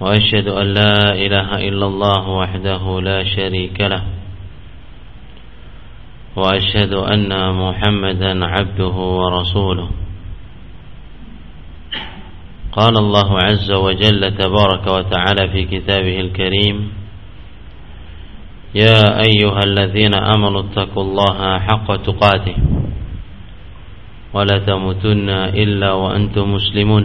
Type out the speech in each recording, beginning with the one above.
وأشهد أن لا إله إلا الله وحده لا شريك له. وأشهد أن محمدا عبده ورسوله. قال الله عز وجل تبارك وتعالى في كتابه الكريم يا أيها الذين آمنوا اتقوا الله حق تقاته ولا تموتن إلا وأنتم مسلمون.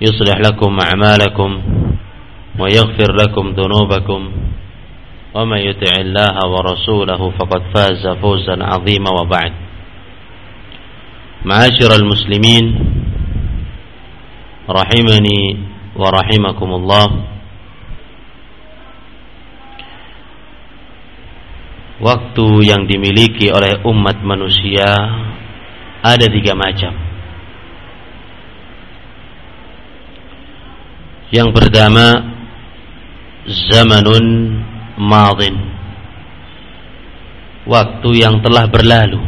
يصلح لكم أعمالكم ويغفر لكم ذنوبكم ومن يطع الله ورسوله فقد فاز فوزا عظيما وبعد معاشر المسلمين رحمني ورحمكم الله Waktu yang dimiliki oleh umat manusia ada tiga macam. Yang pertama zamanun madin. Waktu yang telah berlalu.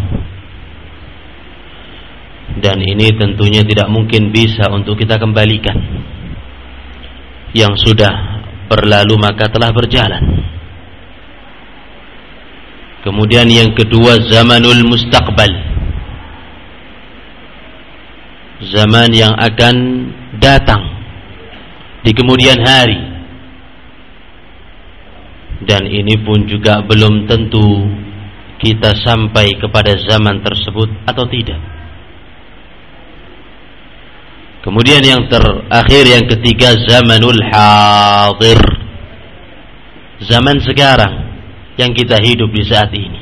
Dan ini tentunya tidak mungkin bisa untuk kita kembalikan. Yang sudah berlalu maka telah berjalan. Kemudian yang kedua zamanul mustaqbal. Zaman yang akan datang di kemudian hari. Dan ini pun juga belum tentu kita sampai kepada zaman tersebut atau tidak. Kemudian yang terakhir yang ketiga zamanul hadir. Zaman sekarang yang kita hidup di saat ini.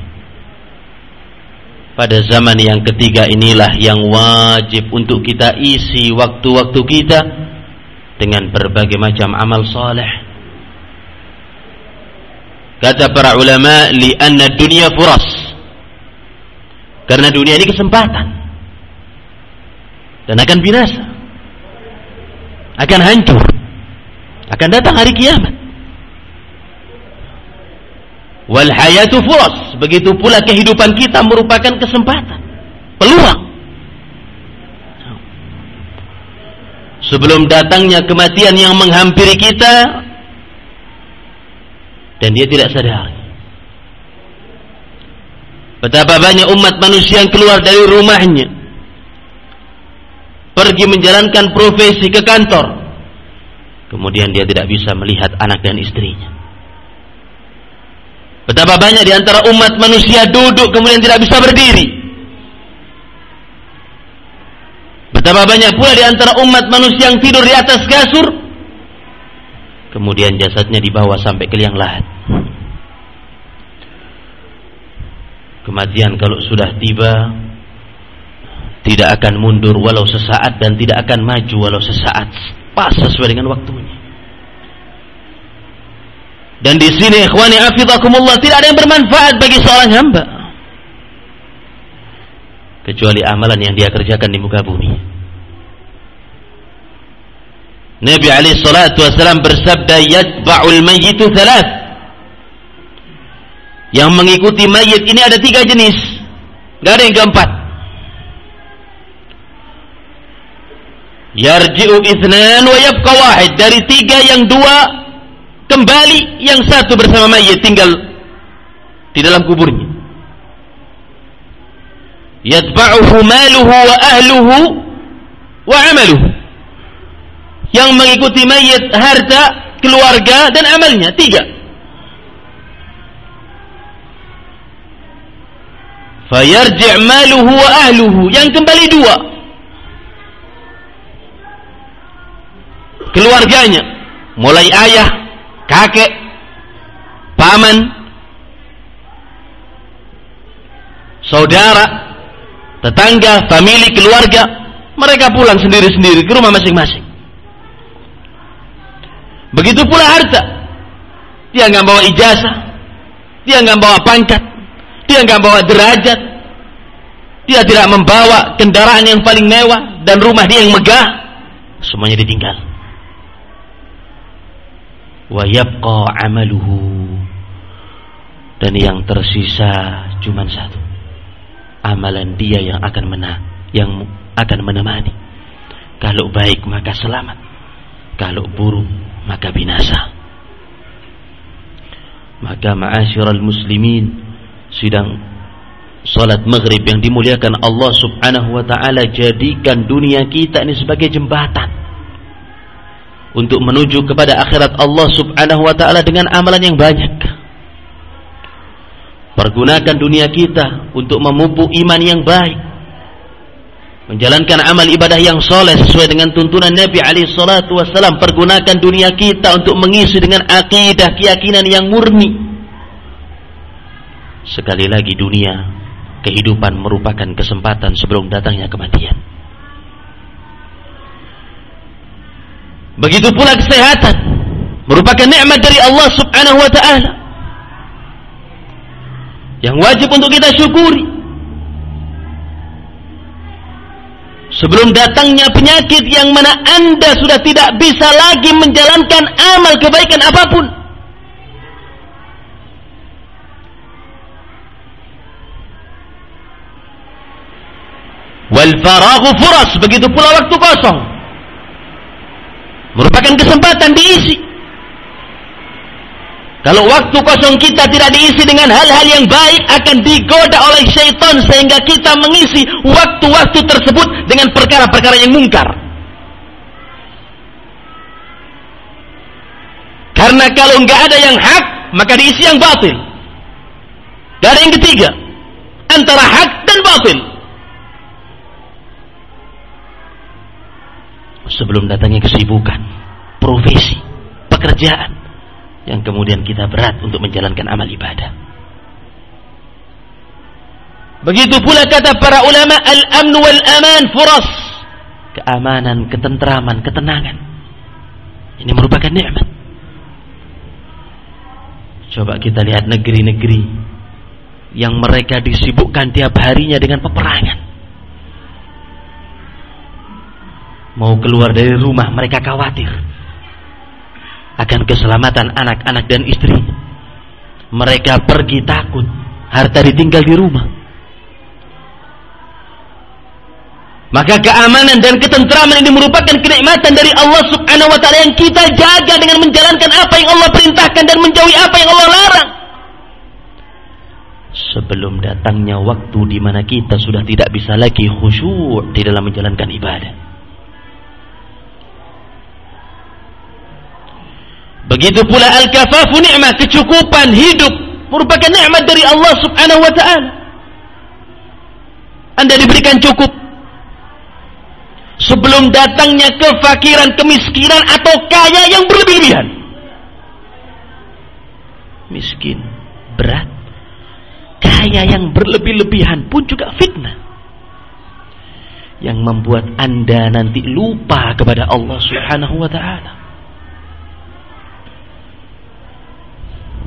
Pada zaman yang ketiga inilah yang wajib untuk kita isi waktu-waktu kita dengan berbagai macam amal saleh. Kata para ulama, li'anna dunia furas. Karena dunia ini kesempatan. Dan akan binasa. Akan hancur. Akan datang hari kiamat. Wal hayatu furas. Begitu pula kehidupan kita merupakan kesempatan. Peluang. Sebelum datangnya kematian yang menghampiri kita dan dia tidak sadar. Betapa banyak umat manusia yang keluar dari rumahnya pergi menjalankan profesi ke kantor. Kemudian dia tidak bisa melihat anak dan istrinya. Betapa banyak di antara umat manusia duduk kemudian tidak bisa berdiri. Betapa banyak pula di antara umat manusia yang tidur di atas kasur kemudian jasadnya dibawa sampai ke liang lahat. Kematian kalau sudah tiba tidak akan mundur walau sesaat dan tidak akan maju walau sesaat, pas sesuai dengan waktunya. Dan di sini ikhwani afidakumullah tidak ada yang bermanfaat bagi seorang hamba kecuali amalan yang dia kerjakan di muka bumi. Nabi alaihi salatu wasallam bersabda yatba'ul mayyitu thalath. Yang mengikuti mayit ini ada tiga jenis. Gak ada yang keempat. Yarji'u ithnan wa yabqa wahid. Dari tiga yang dua kembali, yang satu bersama mayit tinggal di dalam kuburnya. Yatba'uhu maluhu wa ahluhu wa amaluhu yang mengikuti mayit, harta, keluarga dan amalnya. Tiga. Fayarji' maluhu wa ahluhu. Yang kembali dua. Keluarganya. Mulai ayah, kakek, paman, saudara, tetangga, famili, keluarga. Mereka pulang sendiri-sendiri ke rumah masing-masing. Begitu pula harta. Dia nggak bawa ijazah, dia nggak bawa pangkat, dia nggak bawa derajat, dia tidak membawa kendaraan yang paling mewah dan rumah dia yang megah, semuanya ditinggal. Wa yabqa amaluhu. Dan yang tersisa cuma satu. Amalan dia yang akan menang yang akan menemani. Kalau baik maka selamat. Kalau buruk maka binasa. Maka ma'asyiral muslimin sidang salat maghrib yang dimuliakan Allah subhanahu wa ta'ala jadikan dunia kita ini sebagai jembatan untuk menuju kepada akhirat Allah subhanahu wa ta'ala dengan amalan yang banyak. Pergunakan dunia kita untuk memupuk iman yang baik menjalankan amal ibadah yang soleh sesuai dengan tuntunan Nabi alaihi salatu wasallam pergunakan dunia kita untuk mengisi dengan akidah keyakinan yang murni. Sekali lagi dunia kehidupan merupakan kesempatan sebelum datangnya kematian. Begitu pula kesehatan merupakan nikmat dari Allah subhanahu wa ta'ala. Yang wajib untuk kita syukuri Sebelum datangnya penyakit yang mana anda sudah tidak bisa lagi menjalankan amal kebaikan apa pun. Wal faraghu furas, begitu pula waktu kosong. Merupakan kesempatan diisi. Kalau waktu kosong kita tidak diisi dengan hal-hal yang baik akan digoda oleh syaitan sehingga kita mengisi waktu-waktu tersebut dengan perkara-perkara yang mungkar. Karena kalau nggak ada yang hak, maka diisi yang batil. Dari yang ketiga, antara hak dan batil. Sebelum datangnya kesibukan, profesi, pekerjaan, yang kemudian kita berat untuk menjalankan amal ibadah. Begitu pula kata para ulama al-amn wal aman furas. Keamanan, ketentraman, ketenangan. Ini merupakan nikmat. Coba kita lihat negeri-negeri yang mereka disibukkan tiap harinya dengan peperangan. Mau keluar dari rumah mereka khawatir akan keselamatan anak-anak dan istri. Mereka pergi takut, harta ditinggal di rumah. Maka keamanan dan ketentraman ini merupakan kenikmatan dari Allah Subhanahu wa taala yang kita jaga dengan menjalankan apa yang Allah perintahkan dan menjauhi apa yang Allah larang. Sebelum datangnya waktu di mana kita sudah tidak bisa lagi khusyuk di dalam menjalankan ibadah. Begitu pula al-kafafu ni'mah, kecukupan hidup merupakan nikmat dari Allah Subhanahu wa taala. Anda diberikan cukup sebelum datangnya kefakiran, kemiskinan atau kaya yang berlebihan. Miskin, berat, kaya yang berlebih-lebihan pun juga fitnah yang membuat Anda nanti lupa kepada Allah Subhanahu wa taala.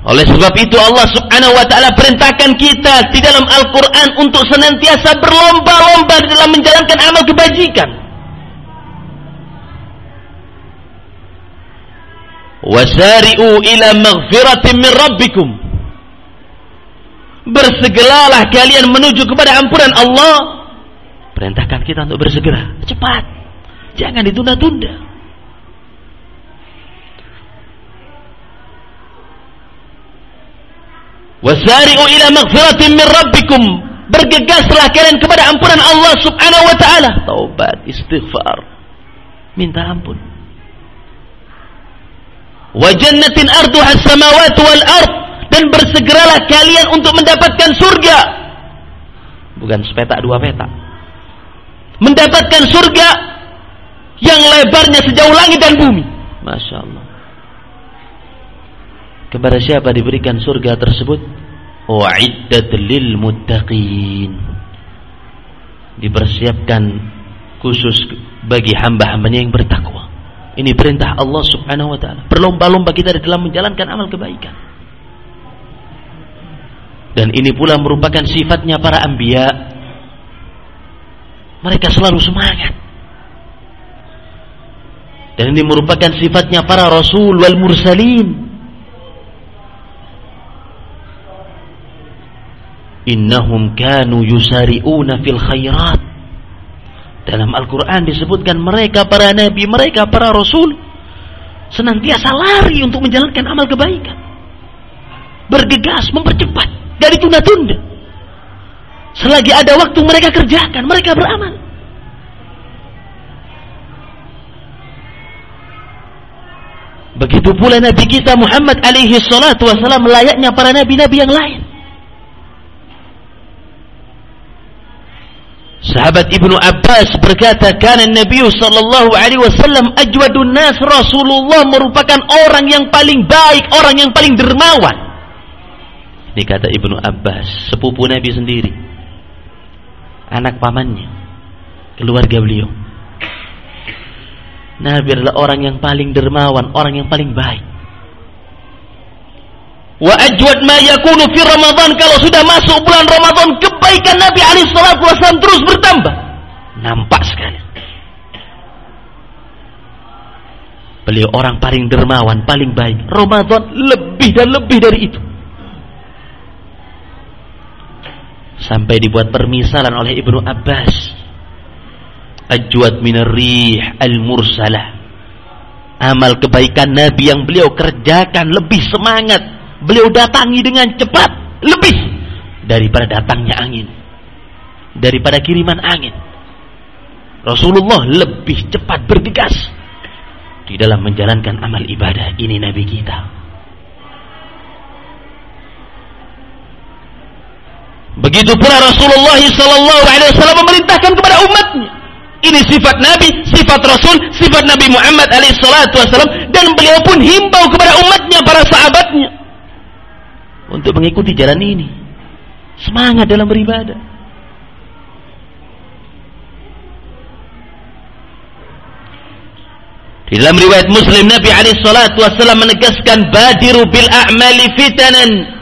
Oleh sebab itu Allah subhanahu wa ta'ala perintahkan kita di dalam Al-Quran untuk senantiasa berlomba-lomba dalam menjalankan amal kebajikan. Wasari'u ila maghfiratin min rabbikum. Bersegeralah kalian menuju kepada ampunan Allah. Perintahkan kita untuk bersegera. Cepat. Jangan ditunda-tunda. Wasari'u ila maghfiratin min rabbikum. Bergegaslah kalian kepada ampunan Allah Subhanahu wa taala. Taubat, istighfar. Minta ampun. Wa jannatin arduha as-samawati wal ard dan bersegeralah kalian untuk mendapatkan surga bukan sepetak dua petak. Mendapatkan surga yang lebarnya sejauh langit dan bumi. Masya Allah. Kepada siapa diberikan surga tersebut? Wa'iddat lil muttaqin. Dipersiapkan khusus bagi hamba-hambanya yang bertakwa. Ini perintah Allah subhanahu wa ta'ala. Berlomba-lomba kita dalam menjalankan amal kebaikan. Dan ini pula merupakan sifatnya para anbiya. Mereka selalu semangat. Dan ini merupakan sifatnya para rasul wal mursalin. Innahum kanu yusari'una fil khairat. Dalam Al-Quran disebutkan mereka para nabi, mereka para rasul. Senantiasa lari untuk menjalankan amal kebaikan. Bergegas, mempercepat dari tunda-tunda. Selagi ada waktu mereka kerjakan, mereka beramal. Begitu pula Nabi kita Muhammad alaihi salatu wasalam layaknya para nabi-nabi yang lain. Sahabat Ibnu Abbas berkata, "Kana Nabi sallallahu alaihi wasallam ajwadun nas." Rasulullah merupakan orang yang paling baik, orang yang paling dermawan. Ini kata Ibnu Abbas, sepupu Nabi sendiri. Anak pamannya, keluarga beliau. Nabi adalah orang yang paling dermawan, orang yang paling baik. Wa ajwad ma yakunu fi Ramadan kalau sudah masuk bulan Ramadan kebaikan Nabi alaihi salatu wasallam terus bertambah. Nampak sekali. Beliau orang paling dermawan, paling baik. Ramadan lebih dan lebih dari itu. sampai dibuat permisalan oleh Ibnu Abbas ajwad minar rih al-mursalah amal kebaikan Nabi yang beliau kerjakan lebih semangat beliau datangi dengan cepat lebih daripada datangnya angin. Daripada kiriman angin. Rasulullah lebih cepat bergegas di dalam menjalankan amal ibadah ini Nabi kita. Begitu pula Rasulullah sallallahu alaihi wasallam memerintahkan kepada umatnya. Ini sifat Nabi, sifat Rasul, sifat Nabi Muhammad alaihi salatu wasallam. Dan beliau pun himbau kepada umatnya, para sahabatnya untuk mengikuti jalan ini. Semangat dalam beribadah. Di dalam riwayat Muslim Nabi alaihi salatu wasallam menegaskan badiru bil a'mali fitanan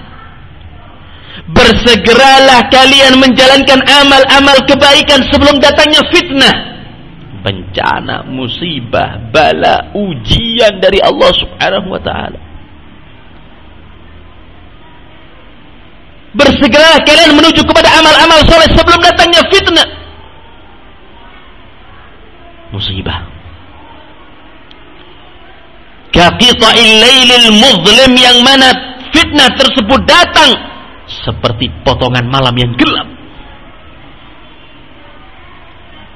Bersegeralah kalian menjalankan amal-amal kebaikan sebelum datangnya fitnah. Bencana, musibah, bala, ujian dari Allah subhanahu wa ta'ala. Bersegeralah kalian menuju kepada amal-amal soleh sebelum datangnya fitnah. Musibah. Kaqita'il laylil muzlim yang mana fitnah tersebut datang seperti potongan malam yang gelap.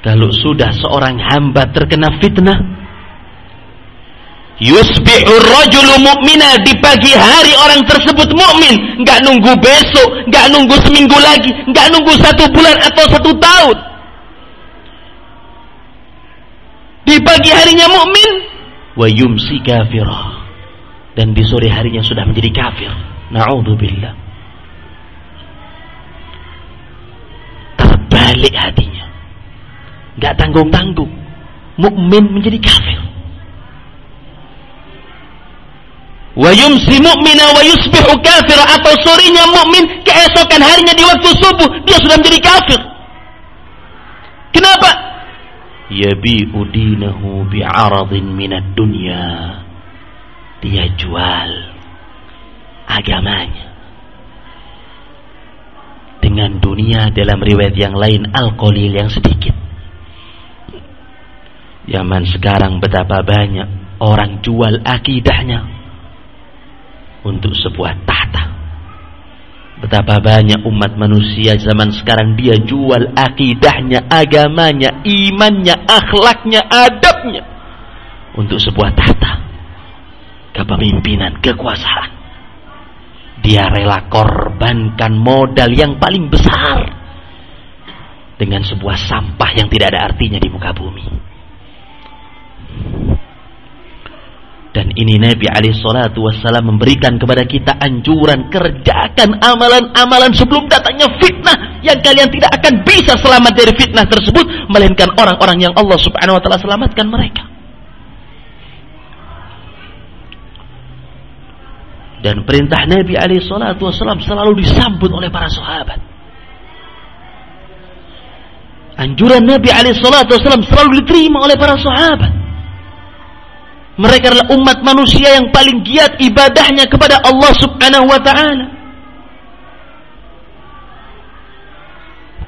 Kalau sudah seorang hamba terkena fitnah, yusbihu rajulu mu'mina di pagi hari orang tersebut mukmin, nggak nunggu besok, nggak nunggu seminggu lagi, nggak nunggu satu bulan atau satu tahun. Di pagi harinya mukmin, wa yumsi kafirah. Dan di sore harinya sudah menjadi kafir. Na'udzubillah. balik hatinya. Gak tanggung-tanggung. Mukmin menjadi kafir. Wa yumsi mu'mina wa yusbihu kafir atau sorenya mukmin keesokan harinya di waktu subuh dia sudah menjadi kafir. Kenapa? Yabi'u dinahu bi'aradin minad dunya. Dia jual agamanya dengan dunia dalam riwayat yang lain al-qalil yang sedikit. Zaman sekarang betapa banyak orang jual akidahnya untuk sebuah tahta. Betapa banyak umat manusia zaman sekarang dia jual akidahnya, agamanya, imannya, akhlaknya, adabnya untuk sebuah tahta. Kepemimpinan, kekuasaan dia rela korbankan modal yang paling besar dengan sebuah sampah yang tidak ada artinya di muka bumi. Dan ini Nabi alaihi salatu wassalam memberikan kepada kita anjuran kerjakan amalan-amalan sebelum datangnya fitnah yang kalian tidak akan bisa selamat dari fitnah tersebut melainkan orang-orang yang Allah Subhanahu wa taala selamatkan mereka. Dan perintah Nabi alaihi salatu wassalam selalu disambut oleh para sahabat. Anjuran Nabi alaihi salatu wassalam selalu diterima oleh para sahabat. Mereka adalah umat manusia yang paling giat ibadahnya kepada Allah Subhanahu wa taala.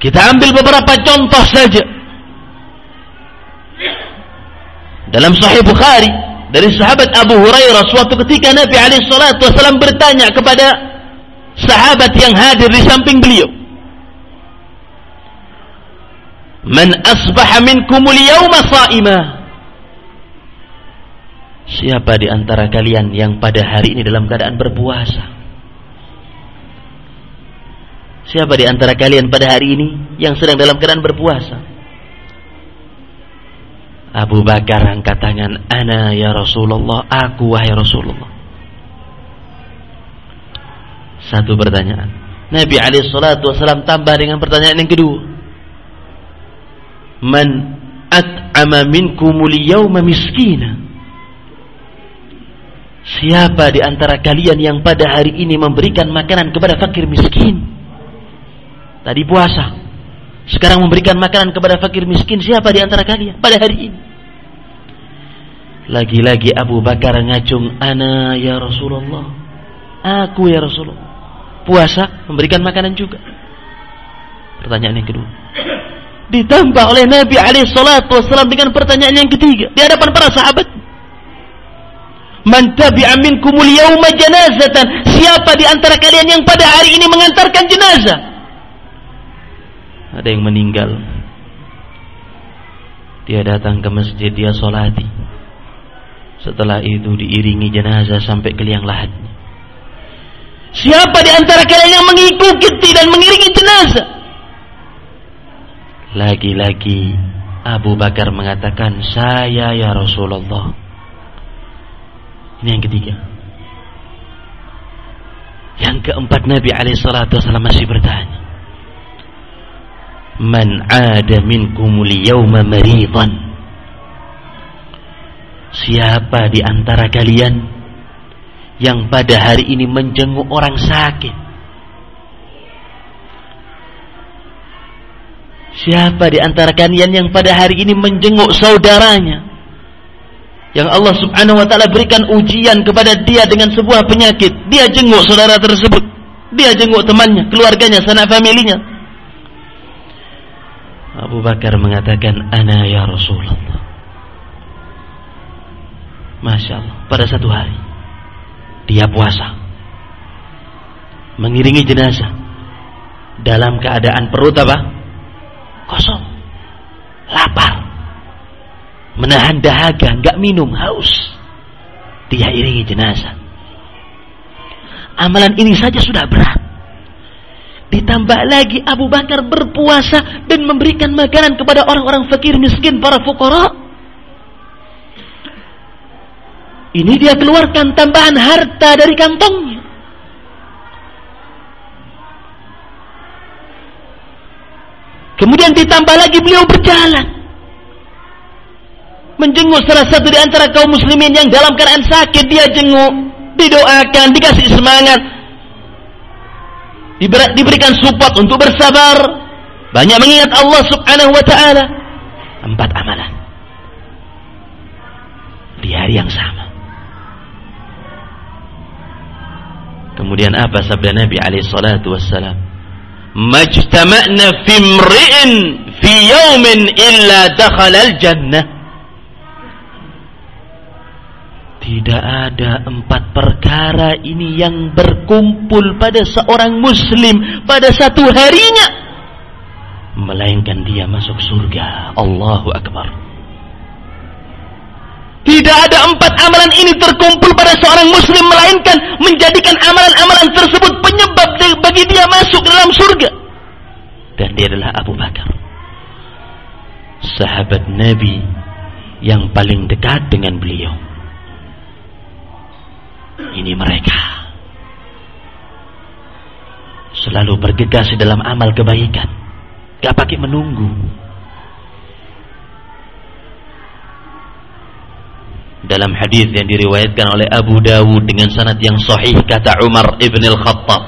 Kita ambil beberapa contoh saja. Dalam Sahih Bukhari dari sahabat Abu Hurairah suatu ketika Nabi alaihi bertanya kepada sahabat yang hadir di samping beliau. Man asbaha minkumul yawma sha'imah Siapa di antara kalian yang pada hari ini dalam keadaan berpuasa? Siapa di antara kalian pada hari ini yang sedang dalam keadaan berpuasa? Abu Bakar angkat tangan, "Ana ya Rasulullah, aku wahai Rasulullah." Satu pertanyaan. Nabi alaihi salatu wasallam tambah dengan pertanyaan yang kedua. Man at'ama minkumul yawma miskina? Siapa di antara kalian yang pada hari ini memberikan makanan kepada fakir miskin? Tadi puasa. Sekarang memberikan makanan kepada fakir miskin. Siapa di antara kalian pada hari ini? Lagi-lagi Abu Bakar ngacung. Ana ya Rasulullah. Aku ya Rasulullah. Puasa memberikan makanan juga. Pertanyaan yang kedua. Ditambah oleh Nabi alaihi dengan pertanyaan yang ketiga. Di hadapan para sahabat. Man tabi'a minkumul yawma janazatan. Siapa di antara kalian yang pada hari ini mengantarkan jenazah? Ada yang meninggal. Dia datang ke masjid, dia solati. Setelah itu diiringi jenazah sampai ke liang lahatnya. Siapa di antara kalian yang mengikuti dan mengiringi jenazah? Lagi-lagi Abu Bakar mengatakan, saya ya Rasulullah. Ini yang ketiga. Yang keempat Nabi alaihissalam masih bertanya. Man ada minkumul yawma maridan. Siapa di antara kalian yang pada hari ini menjenguk orang sakit? Siapa di antara kalian yang pada hari ini menjenguk saudaranya? Yang Allah Subhanahu wa taala berikan ujian kepada dia dengan sebuah penyakit. Dia jenguk saudara tersebut. Dia jenguk temannya, keluarganya, sanak familinya. Abu Bakar mengatakan, "Ana ya Rasulullah." Masya Allah, pada satu hari dia puasa mengiringi jenazah dalam keadaan perut apa? Kosong, lapar menahan dahaga, nggak minum, haus. Dia iringi jenazah. Amalan ini saja sudah berat. Ditambah lagi Abu Bakar berpuasa dan memberikan makanan kepada orang-orang fakir miskin, para fukara. Ini dia keluarkan tambahan harta dari kantongnya. Kemudian ditambah lagi beliau berjalan menjenguk salah satu di antara kaum muslimin yang dalam keadaan sakit dia jenguk didoakan dikasih semangat Diber diberikan support untuk bersabar banyak mengingat Allah subhanahu wa ta'ala. Empat amalan. Di hari yang sama. Kemudian apa sabda Nabi alaihi salatu wassalam? Majtama'na fi mri'in fi yawmin illa dakhala al-jannah Tidak ada empat perkara ini yang berkumpul pada seorang muslim pada satu harinya. Melainkan dia masuk surga. Allahu Akbar. Tidak ada empat amalan ini terkumpul pada seorang muslim melainkan menjadikan amalan-amalan tersebut penyebab bagi dia masuk dalam surga. Dan dia adalah Abu Bakar. sahabat Nabi yang paling dekat dengan beliau. Ini mereka. Selalu bergegas dalam amal kebaikan. Gak pakai menunggu. Dalam hadis yang diriwayatkan oleh Abu Dawud dengan sanad yang sahih kata Umar ibn al-Khattab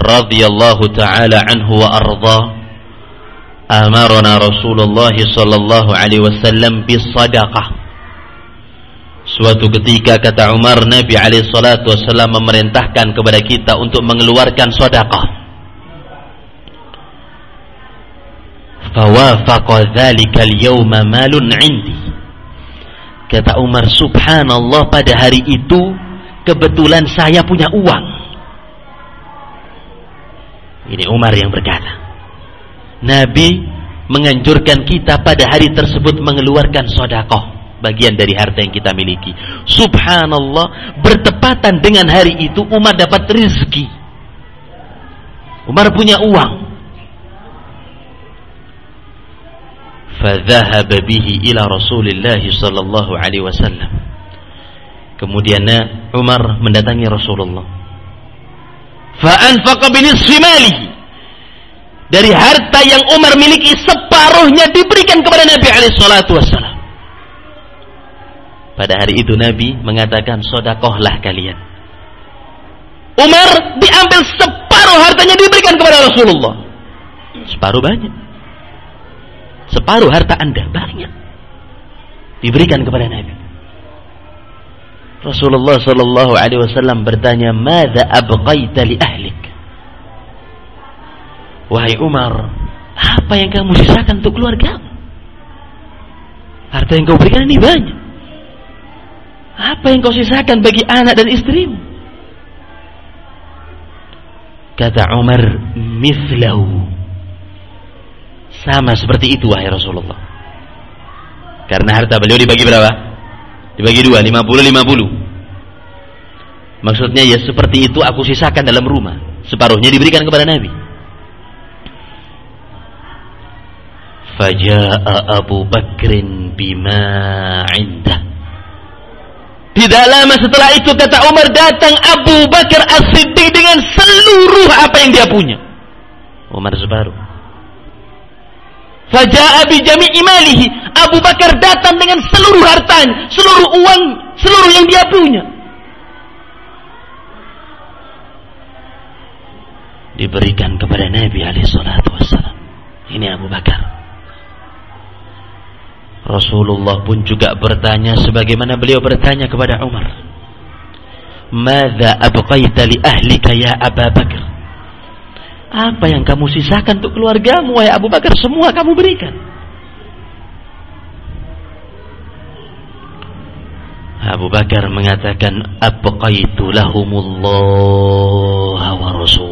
radhiyallahu taala anhu wa arda amarna Rasulullah sallallahu alaihi wasallam bisadaqah Suatu ketika kata Umar Nabi alaihi salatu wasallam memerintahkan kepada kita untuk mengeluarkan sedekah. Malun 'indi. Kata Umar, subhanallah pada hari itu kebetulan saya punya uang. Ini Umar yang berkata. Nabi menganjurkan kita pada hari tersebut mengeluarkan sodakoh bagian dari harta yang kita miliki. Subhanallah, bertepatan dengan hari itu Umar dapat rezeki. Umar punya uang. Fadhahaba bihi ila صلى sallallahu alaihi wasallam. Kemudian eh, Umar mendatangi Rasulullah. Fa'anfaqa binisfi malihi dari harta yang Umar miliki separuhnya diberikan kepada Nabi alaihi salatu wasallam. Pada hari itu Nabi mengatakan sodakohlah kalian. Umar diambil separuh hartanya diberikan kepada Rasulullah. Separuh banyak. Separuh harta anda banyak. Diberikan kepada Nabi. Rasulullah Sallallahu Alaihi Wasallam bertanya, "Mada abqaita li ahlik?" Wahai Umar, apa yang kamu sisakan untuk keluarga? Harta yang kau berikan ini banyak. Apa yang kau sisakan bagi anak dan istrimu? Kata Umar, mislahu. Sama seperti itu wahai Rasulullah. Karena harta beliau dibagi berapa? Dibagi dua, lima puluh, lima puluh. Maksudnya ya seperti itu aku sisakan dalam rumah. Separuhnya diberikan kepada Nabi. Faja'a Abu Bakrin bima indah. Tidak lama setelah itu kata Umar datang Abu Bakar As-Siddiq dengan seluruh apa yang dia punya. Umar sebaru. Faja'a bi jami'i malihi. Abu Bakar datang dengan seluruh hartanya, seluruh uang, seluruh yang dia punya. Diberikan kepada Nabi alaihi salatu. Ini Abu Bakar. Rasulullah pun juga bertanya sebagaimana beliau bertanya kepada Umar. Mada abqaita li ahlika ya Abu Bakar? Apa yang kamu sisakan untuk keluargamu wahai Abu Bakar? Semua kamu berikan. Abu Bakar mengatakan abqaitu lahumullah wa rasulah.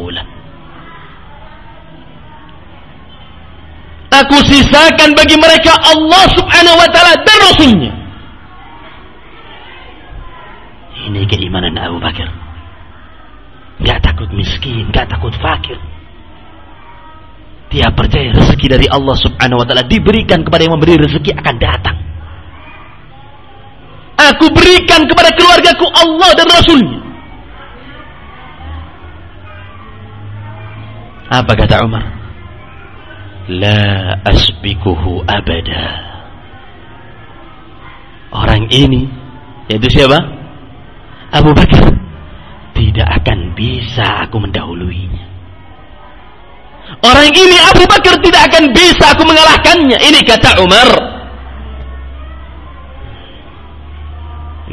Aku sisakan bagi mereka Allah subhanahu wa ta'ala dan Rasulnya. Ini keimanan Abu Bakar. Gak takut miskin, gak takut fakir. Dia percaya rezeki dari Allah subhanahu wa ta'ala diberikan kepada yang memberi rezeki akan datang. Aku berikan kepada keluargaku Allah dan Rasulnya. Apa kata Umar? La asbikuhu abada. Orang ini, yaitu siapa? Abu Bakar. Tidak akan bisa aku mendahuluinya. Orang ini Abu Bakar tidak akan bisa aku mengalahkannya. Ini kata Umar.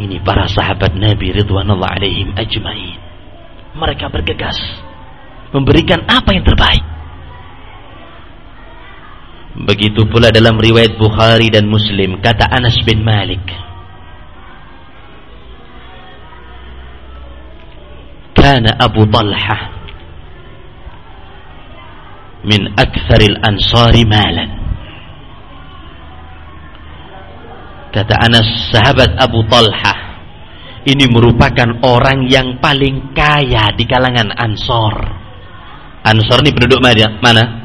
Ini para sahabat Nabi Ridwanullah alaihim ajmain. Mereka bergegas memberikan apa yang terbaik. Begitu pula dalam riwayat Bukhari dan Muslim kata Anas bin Malik. Kana Abu Talha min aktsaril ansari malan. Kata Anas sahabat Abu Talha ini merupakan orang yang paling kaya di kalangan Ansor. Ansor ini penduduk mana?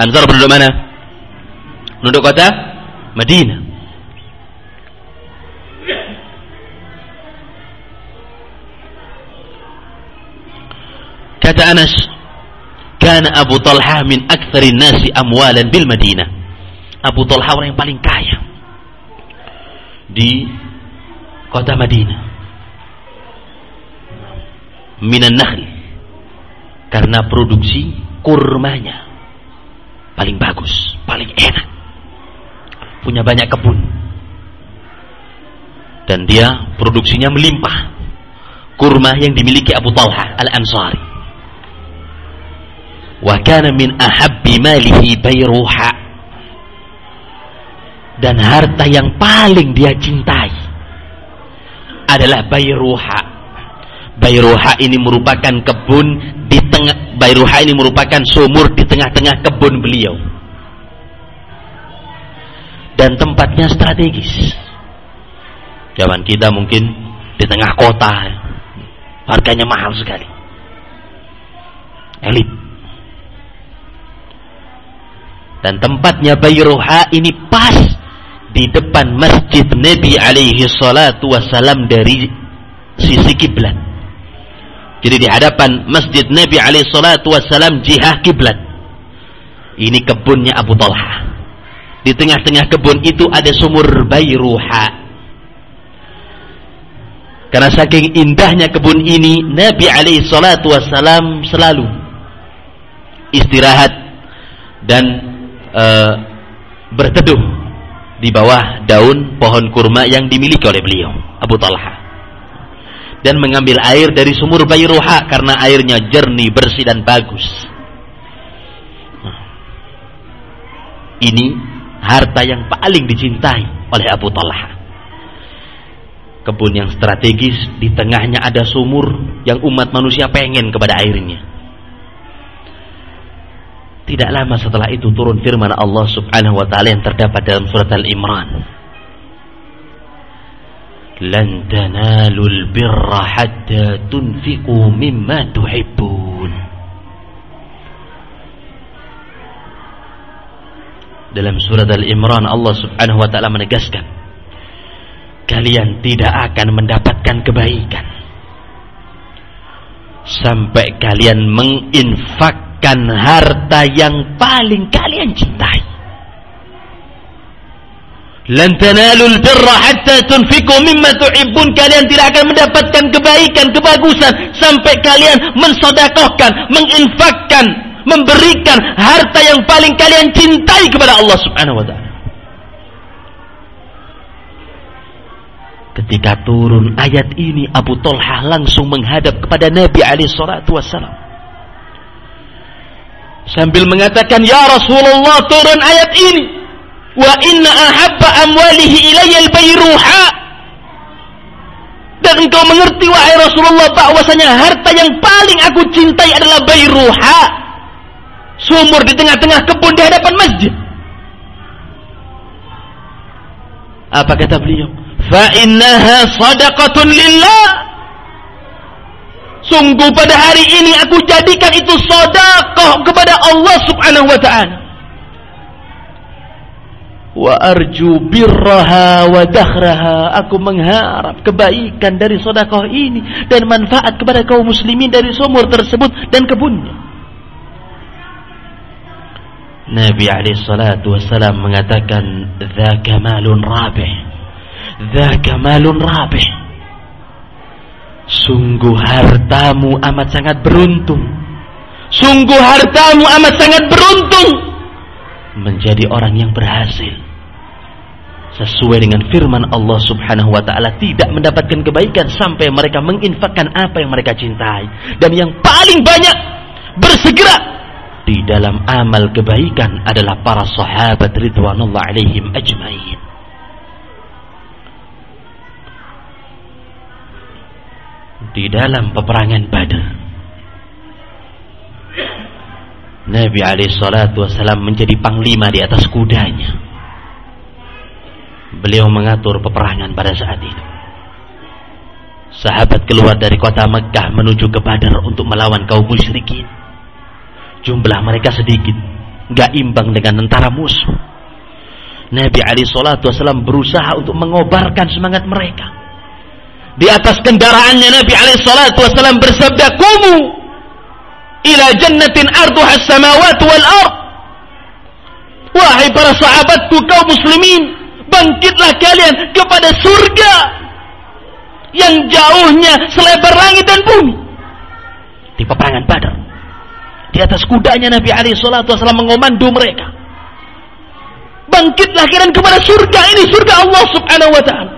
Ansar penduduk mana? Penduduk kota Madinah. Kata Anas, "Kana Abu Talha min aktsarin nasi amwalan bil Madinah." Abu Talha orang yang paling kaya di kota Madinah. Minan nahl. Karena produksi kurmanya paling bagus, paling enak. Punya banyak kebun. Dan dia produksinya melimpah. Kurma yang dimiliki Abu Talha Al-Ansari wa kana min ahabbi malihi bayruha dan harta yang paling dia cintai adalah bayruha bayruha ini merupakan kebun di tengah bayruha ini merupakan sumur di tengah-tengah kebun beliau. Dan tempatnya strategis. Zaman kita mungkin di tengah kota harganya mahal sekali. Elit. Dan tempatnya Bayruha ini pas di depan masjid Nabi alaihi salatu wasalam dari sisi kiblat. Jadi di hadapan masjid Nabi alaihi salatu wasalam jihah kiblat. Ini kebunnya Abu Talha. Di tengah-tengah kebun itu ada sumur Bayruha. Karena saking indahnya kebun ini, Nabi alaihi salatu wasalam selalu istirahat dan uh, berteduh di bawah daun pohon kurma yang dimiliki oleh beliau Abu Talha dan mengambil air dari sumur Bayruha karena airnya jernih bersih dan bagus. Nah, ini harta yang paling dicintai oleh Abu Talha. Kebun yang strategis di tengahnya ada sumur yang umat manusia pengen kepada airnya. Tidak lama setelah itu turun firman Allah Subhanahu wa taala yang terdapat dalam surat Al-Imran. Lan tanalul birra hatta tunfiqu mimma tuhibbun. Dalam surat Al-Imran Allah Subhanahu wa taala menegaskan kalian tidak akan mendapatkan kebaikan sampai kalian menginfak makan harta yang paling kalian cintai. Lan tanalul birra hatta tunfiqu mimma tuhibbun. Kalian tidak akan mendapatkan kebaikan, kebagusan sampai kalian mensedekahkan, menginfakkan, memberikan harta yang paling kalian cintai kepada Allah Subhanahu wa taala. Ketika turun ayat ini Abu Talha langsung menghadap kepada Nabi alaihi salatu wasallam sambil mengatakan ya Rasulullah turun ayat ini wa inna ahabba amwalihi ilayya al-bayruha. Dan engkau mengerti wahai Rasulullah bahwasanya harta yang paling aku cintai adalah bayruha. Sumur di tengah-tengah kebun di hadapan masjid. Apa kata beliau? Fa innaha sadaqatun lillah. Sungguh pada hari ini aku jadikan itu sodakoh kepada Allah subhanahu wa ta'ala. Wa arju birraha wa dakhraha. Aku mengharap kebaikan dari sodakoh ini. Dan manfaat kepada kaum muslimin dari sumur tersebut dan kebunnya. Nabi SAW mengatakan, Dhaka malun rabih. Dhaka malun rabih. Sungguh hartamu amat sangat beruntung. Sungguh hartamu amat sangat beruntung. Menjadi orang yang berhasil. Sesuai dengan firman Allah subhanahu wa ta'ala. Tidak mendapatkan kebaikan sampai mereka menginfakkan apa yang mereka cintai. Dan yang paling banyak bersegera di dalam amal kebaikan adalah para sahabat ridwanullah alaihim ajmain. di dalam peperangan Badar. Nabi alaihi salatu wasallam menjadi panglima di atas kudanya. Beliau mengatur peperangan pada saat itu. Sahabat keluar dari kota Mekah menuju ke Badar untuk melawan kaum musyrikin. Jumlah mereka sedikit. Gak imbang dengan tentara musuh. Nabi Ali Shallallahu Wasallam berusaha untuk mengobarkan semangat mereka. Di atas kendaraannya Nabi Ali Shallallahu Wasallam bersabda, "Kumu ila jannatin arduha samawat wal ard." Wahai para sahabatku kaum muslimin, bangkitlah kalian kepada surga yang jauhnya selebar langit dan bumi. Di peperangan Badar. Di atas kudanya Nabi Ali Shallallahu Wasallam mengomando mereka. Bangkitlah kalian kepada surga ini surga Allah Subhanahu Wa Taala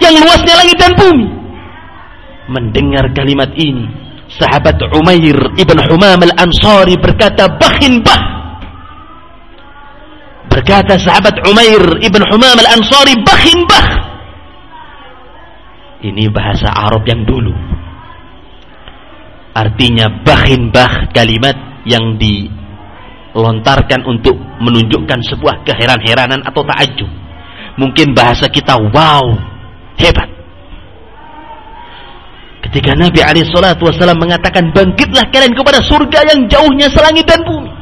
yang luasnya langit dan bumi. Mendengar kalimat ini, sahabat Umair ibn Humam al Ansari berkata, "Bakhin bah." Berkata sahabat Umair ibn Humam al Ansari, "Bakhin bah." Ini bahasa Arab yang dulu Artinya bahin bah kalimat yang dilontarkan untuk menunjukkan sebuah keheran-heranan atau takjub. Mungkin bahasa kita wow, hebat. Ketika Nabi Shallallahu Wasallam mengatakan bangkitlah kalian kepada surga yang jauhnya selangit dan bumi.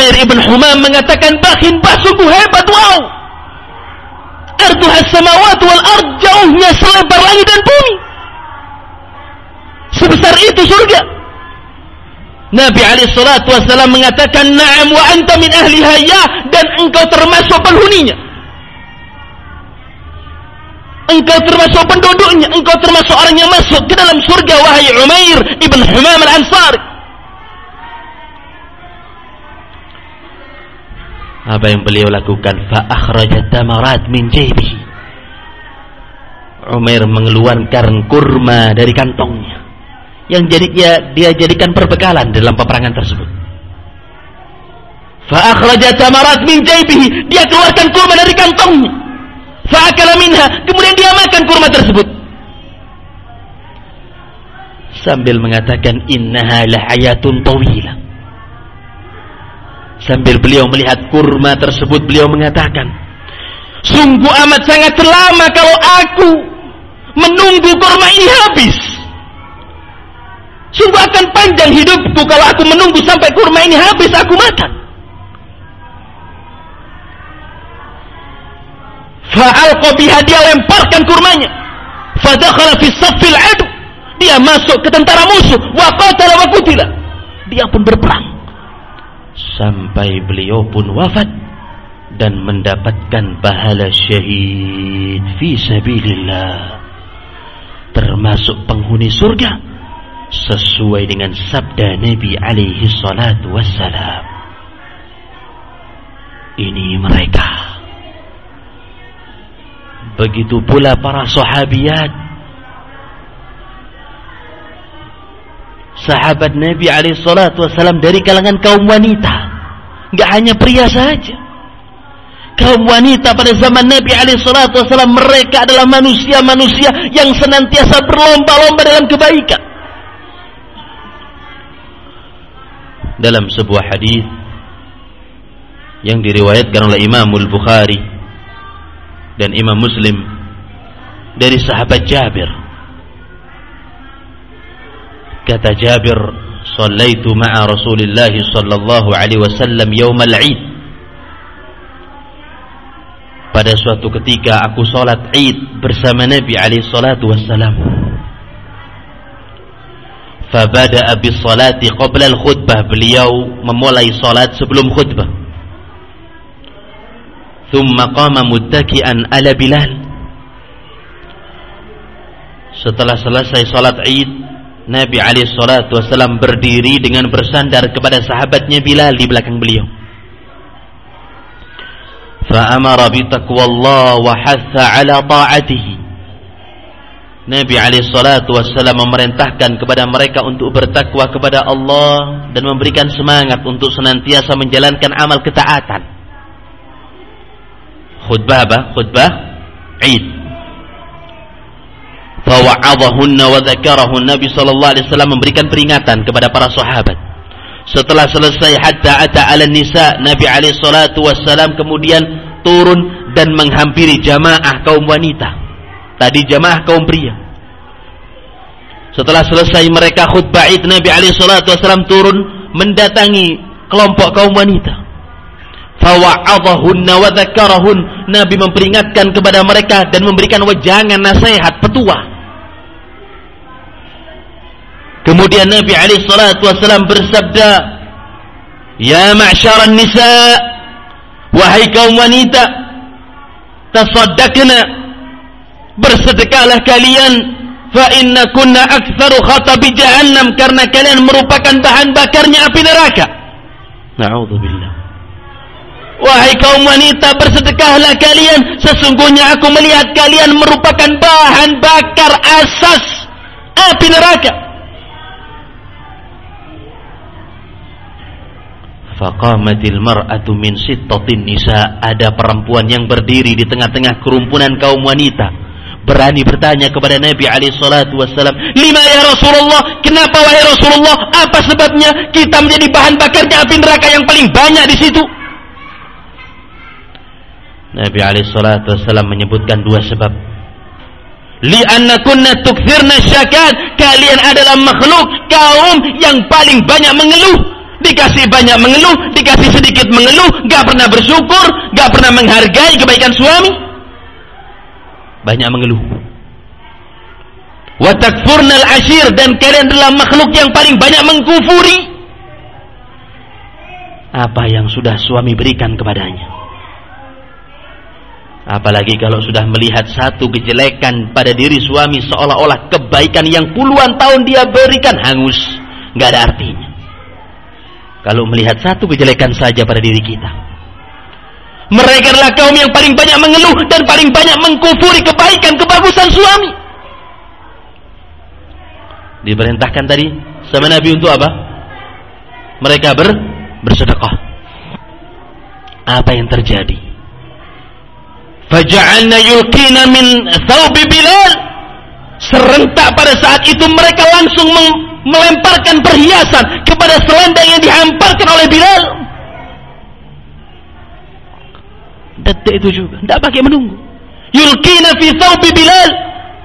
Umair ibn Humam mengatakan bahin bah hebat wow. Arduhas samawat wal ard jauhnya selebar langit dan bumi. Sebesar itu surga. Nabi Ali Shallallahu Wasallam mengatakan, Naam wa anta min ahliha ya dan engkau termasuk penghuninya. Engkau termasuk penduduknya, engkau termasuk orang yang masuk ke dalam surga wahai Umair ibn Humam al-Ansari. Apa yang beliau lakukan? Fa akhrajat tamarat min jaybihi. Umair mengeluarkan kurma dari kantongnya yang jadi ya, dia jadikan perbekalan dalam peperangan tersebut. Fa akhraja tamarat min jaybihi, dia keluarkan kurma dari kantongnya. Fa akala minha, kemudian dia makan kurma tersebut. Sambil mengatakan innaha lahayatun tawilah. Sambil beliau melihat kurma tersebut, beliau mengatakan, Sungguh amat sangat lama kalau aku menunggu kurma ini habis. Sungguh akan panjang hidupku kalau aku menunggu sampai kurma ini habis aku makan. Fa'alqa biha dia lemparkan kurmanya. Fadakhala fi saffil adu. Dia masuk ke tentara musuh. Wa qatala wa. Dia pun berperang. Sampai beliau pun wafat dan mendapatkan pahala syahid fi sabilillah. Termasuk penghuni surga sesuai dengan sabda Nabi alaihi salatu wassalam. Ini mereka. Begitu pula para sahabiat. Sahabat Nabi alaihi salatu wassalam dari kalangan kaum wanita. Enggak hanya pria saja. Kaum wanita pada zaman Nabi alaihi salatu wassalam mereka adalah manusia-manusia yang senantiasa berlomba-lomba dalam kebaikan dalam sebuah hadis yang diriwayatkan oleh Imam Al-Bukhari dan Imam Muslim dari sahabat Jabir kata Jabir sallaitu ma'a Rasulillah sallallahu alaihi wasallam yaum al-Eid pada suatu ketika aku salat Eid bersama Nabi alaihi salatu wassalam Fabada'a bis salati qabla al-khutbah. Beliau memulai salat sebelum khutbah. Thumma qama muttaki'an ala Bilal. Setelah selesai salat Id, Nabi alaihi salatu wasallam berdiri dengan bersandar kepada sahabatnya Bilal di belakang beliau. Fa'amara bi taqwallah wa hatha ala. Nabi alaihissalatu wassalam memerintahkan kepada mereka untuk bertakwa kepada Allah dan memberikan semangat untuk senantiasa menjalankan amal ketaatan. Khutbah apa? Khutbah Eid. Fawa'adhahunna wa Nabi sallallahu alaihi wasallam memberikan peringatan kepada para sahabat. Setelah selesai hatta ata ala nisa Nabi alaihi wassalam kemudian turun dan menghampiri jamaah kaum wanita. Tadi jamaah kaum pria. Setelah selesai mereka khutbah Nabi alaihi wasallam turun mendatangi kelompok kaum wanita. Fawa'adhahunna wa dzakarahun. Nabi memperingatkan kepada mereka dan memberikan wejangan nasihat petua. Kemudian Nabi alaihi salatu wasallam bersabda, "Ya ma'syaran nisa, wahai kaum wanita, tasaddaqna bersedekahlah kalian fa inna kunna aktsaru khatabi jahannam karena kalian merupakan bahan bakarnya api neraka." Na'udzubillah. Wahai kaum wanita bersedekahlah kalian Sesungguhnya aku melihat kalian merupakan bahan bakar asas api neraka Faqamatil mar'atu min sittatin nisa. Ada perempuan yang berdiri di tengah-tengah kerumpunan kaum wanita. Berani bertanya kepada Nabi wasallam, "Lima ya Rasulullah? Kenapa wahai Rasulullah? Apa sebabnya kita menjadi bahan bakarnya api neraka yang paling banyak di situ?" Nabi alaihi salatu wasallam menyebutkan dua sebab. Lianna kunna tukthirna syakat. Kalian adalah makhluk kaum yang paling banyak mengeluh dikasih banyak mengeluh, dikasih sedikit mengeluh, gak pernah bersyukur, gak pernah menghargai kebaikan suami. Banyak mengeluh. Watakfurnal ashir dan kalian adalah makhluk yang paling banyak mengkufuri apa yang sudah suami berikan kepadanya. Apalagi kalau sudah melihat satu kejelekan pada diri suami seolah-olah kebaikan yang puluhan tahun dia berikan hangus, nggak ada artinya. Kalau melihat satu kejelekan saja pada diri kita. Mereka adalah kaum yang paling banyak mengeluh dan paling banyak mengkufuri kebaikan, kebagusan suami. Diperintahkan tadi sama Nabi untuk apa? Mereka ber bersedekah. Apa yang terjadi? Faja'alna yulqina min thawbi Bilal. Serentak pada saat itu mereka langsung melemparkan perhiasan kepada selendang yang dihamparkan oleh Bilal. Detik itu juga, tidak pakai menunggu. Yulkina fi thawbi Bilal.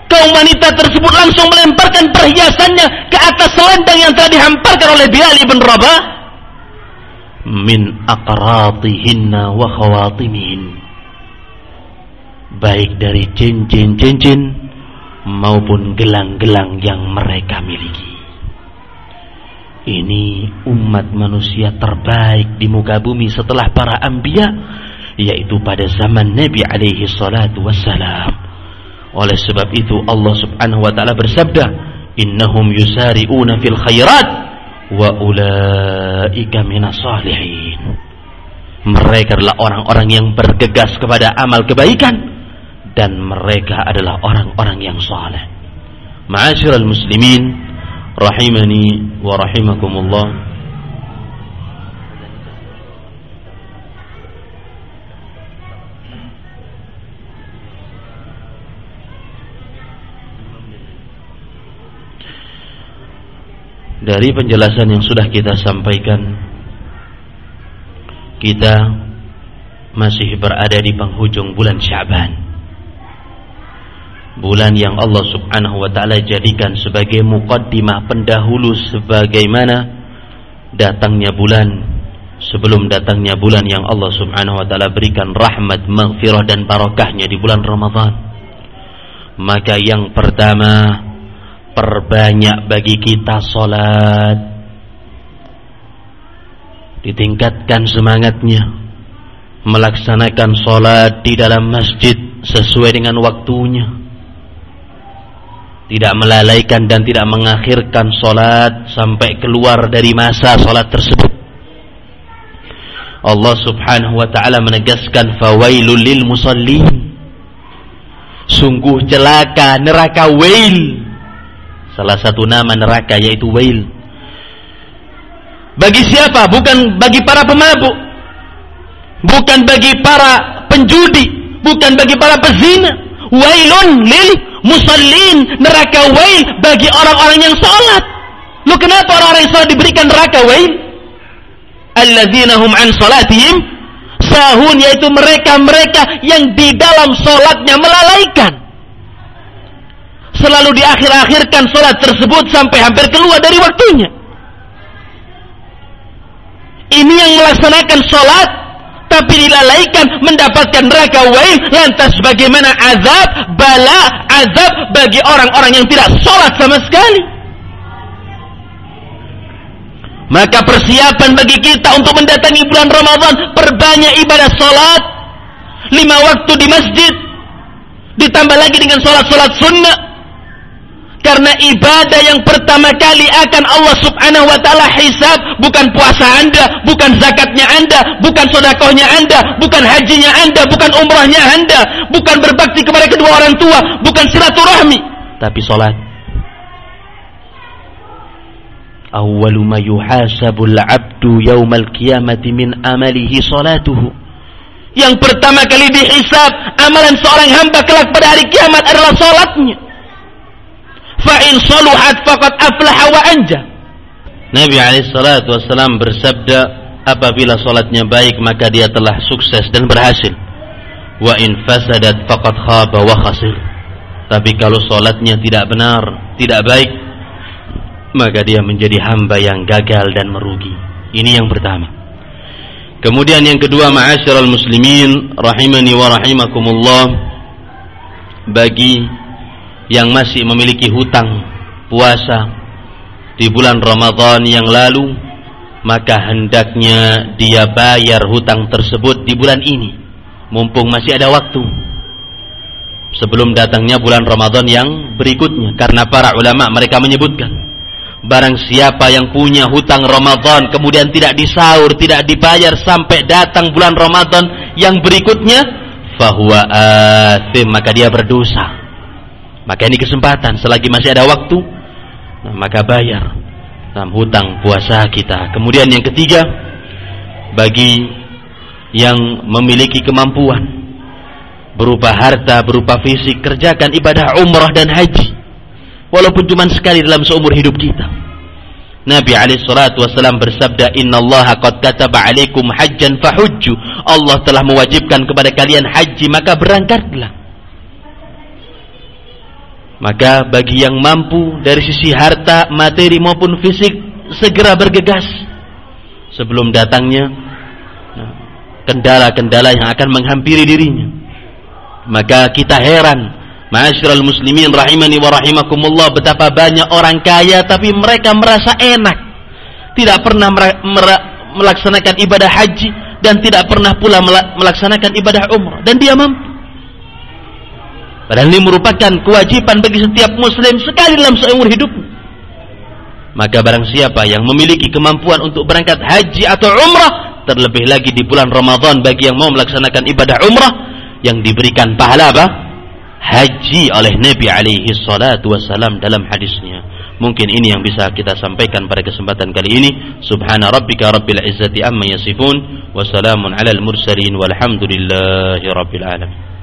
Kaum wanita tersebut langsung melemparkan perhiasannya ke atas selendang yang telah dihamparkan oleh Bilal ibn Rabah. Min aqratihinna wa khawatimihin. Baik dari cincin-cincin maupun gelang-gelang yang mereka miliki. Ini umat manusia terbaik di muka bumi setelah para anbiya yaitu pada zaman Nabi alaihi salatu wassalam. Oleh sebab itu Allah Subhanahu wa taala bersabda, "Innahum yusari'una fil khairat wa ulaika minas salihin." Mereka adalah orang-orang yang bergegas kepada amal kebaikan dan mereka adalah orang-orang yang saleh. Ma'asyiral muslimin, rahimani wa rahimakumullah Dari penjelasan yang sudah kita sampaikan Kita masih berada di penghujung bulan Syaban bulan yang Allah Subhanahu wa taala jadikan sebagai muqaddimah pendahulu sebagaimana datangnya bulan sebelum datangnya bulan yang Allah Subhanahu wa taala berikan rahmat, maghfirah dan barakahnya di bulan Ramadhan. Maka yang pertama perbanyak bagi kita salat. Ditingkatkan semangatnya melaksanakan salat di dalam masjid sesuai dengan waktunya tidak melalaikan dan tidak mengakhirkan solat sampai keluar dari masa solat tersebut. Allah subhanahu wa ta'ala menegaskan fawailul lil musallin. Sungguh celaka neraka wail. Salah satu nama neraka yaitu wail. Bagi siapa? Bukan bagi para pemabuk. Bukan bagi para penjudi. Bukan bagi para pezina. Wailun lil musallin, neraka wail bagi orang-orang yang salat. Lu kenapa orang-orang yang salat diberikan neraka wail? Alladzina hum an salatihim sahun yaitu mereka-mereka yang di dalam salatnya melalaikan. Selalu diakhir-akhirkan salat tersebut sampai hampir keluar dari waktunya. melaksanakan sholat tapi dilalaikan mendapatkan neraka wain lantas bagaimana azab bala azab bagi orang-orang yang tidak sholat sama sekali. Maka persiapan bagi kita untuk mendatangi bulan Ramadan perbanyak ibadah sholat lima waktu di masjid ditambah lagi dengan sholat-sholat sunnah karena ibadah yang pertama kali akan Allah subhanahu wa ta'ala hisab bukan puasa anda, bukan zakatnya anda, bukan sodakohnya anda, bukan hajinya anda, bukan umrahnya anda, bukan berbakti kepada kedua orang tua, bukan silaturahmi, tapi solat. Awwalu ma yuhasabul abdu yawmal qiyamati min amalihi. Yang pertama kali dihisab amalan seorang hamba kelak pada hari kiamat adalah salatnya fa in saluhat faqad aflaha wa anja. Nabi alaihissalatu wassalam bersabda, apabila salatnya baik maka dia telah sukses dan berhasil. Wa in fasadat faqad khaba wa khasir. Tapi kalau salatnya tidak benar, tidak baik, maka dia menjadi hamba yang gagal dan merugi. Ini yang pertama. Kemudian yang kedua, ma'asyiral muslimin rahimani wa rahimakumullah bagi yang masih memiliki hutang puasa di bulan Ramadan yang lalu maka hendaknya dia bayar hutang tersebut di bulan ini. Mumpung masih ada waktu sebelum datangnya bulan Ramadan yang berikutnya karena para ulama mereka menyebutkan barang siapa yang punya hutang Ramadan kemudian tidak disaur tidak dibayar sampai datang bulan Ramadan yang berikutnya fahuwa athim maka dia berdosa maka ini kesempatan selagi masih ada waktu, nah, maka bayar nah, hutang puasa kita. Kemudian yang ketiga, bagi yang memiliki kemampuan berupa harta, berupa fisik, kerjakan ibadah umrah dan haji. Walaupun cuma sekali dalam seumur hidup kita. Nabi alaihi salatu wasallam bersabda, "Inna Allah qad kataba alaikum hajjan fahujju." Allah telah mewajibkan kepada kalian haji, maka berangkatlah. Maka bagi yang mampu dari sisi harta, materi maupun fisik segera bergegas sebelum datangnya nah, kendala-kendala yang akan menghampiri dirinya. Maka kita heran, Ma'asyiral muslimin rahimani wa rahimakumullah betapa banyak orang kaya tapi mereka merasa enak. Tidak pernah melaksanakan ibadah haji dan tidak pernah pula melaksanakan ibadah umrah dan dia mampu. Padahal ini merupakan kewajiban bagi setiap muslim sekali dalam seumur hidup. Maka barang siapa yang memiliki kemampuan untuk berangkat haji atau umrah, terlebih lagi di bulan Ramadan bagi yang mau melaksanakan ibadah umrah yang diberikan pahala apa? Haji oleh Nabi alaihi salatu wasalam dalam hadisnya. Mungkin ini yang bisa kita sampaikan pada kesempatan kali ini. Subhana rabbika rabbil izzati amma yasifun wa salamun alal mursalin walhamdulillahi rabbil alamin.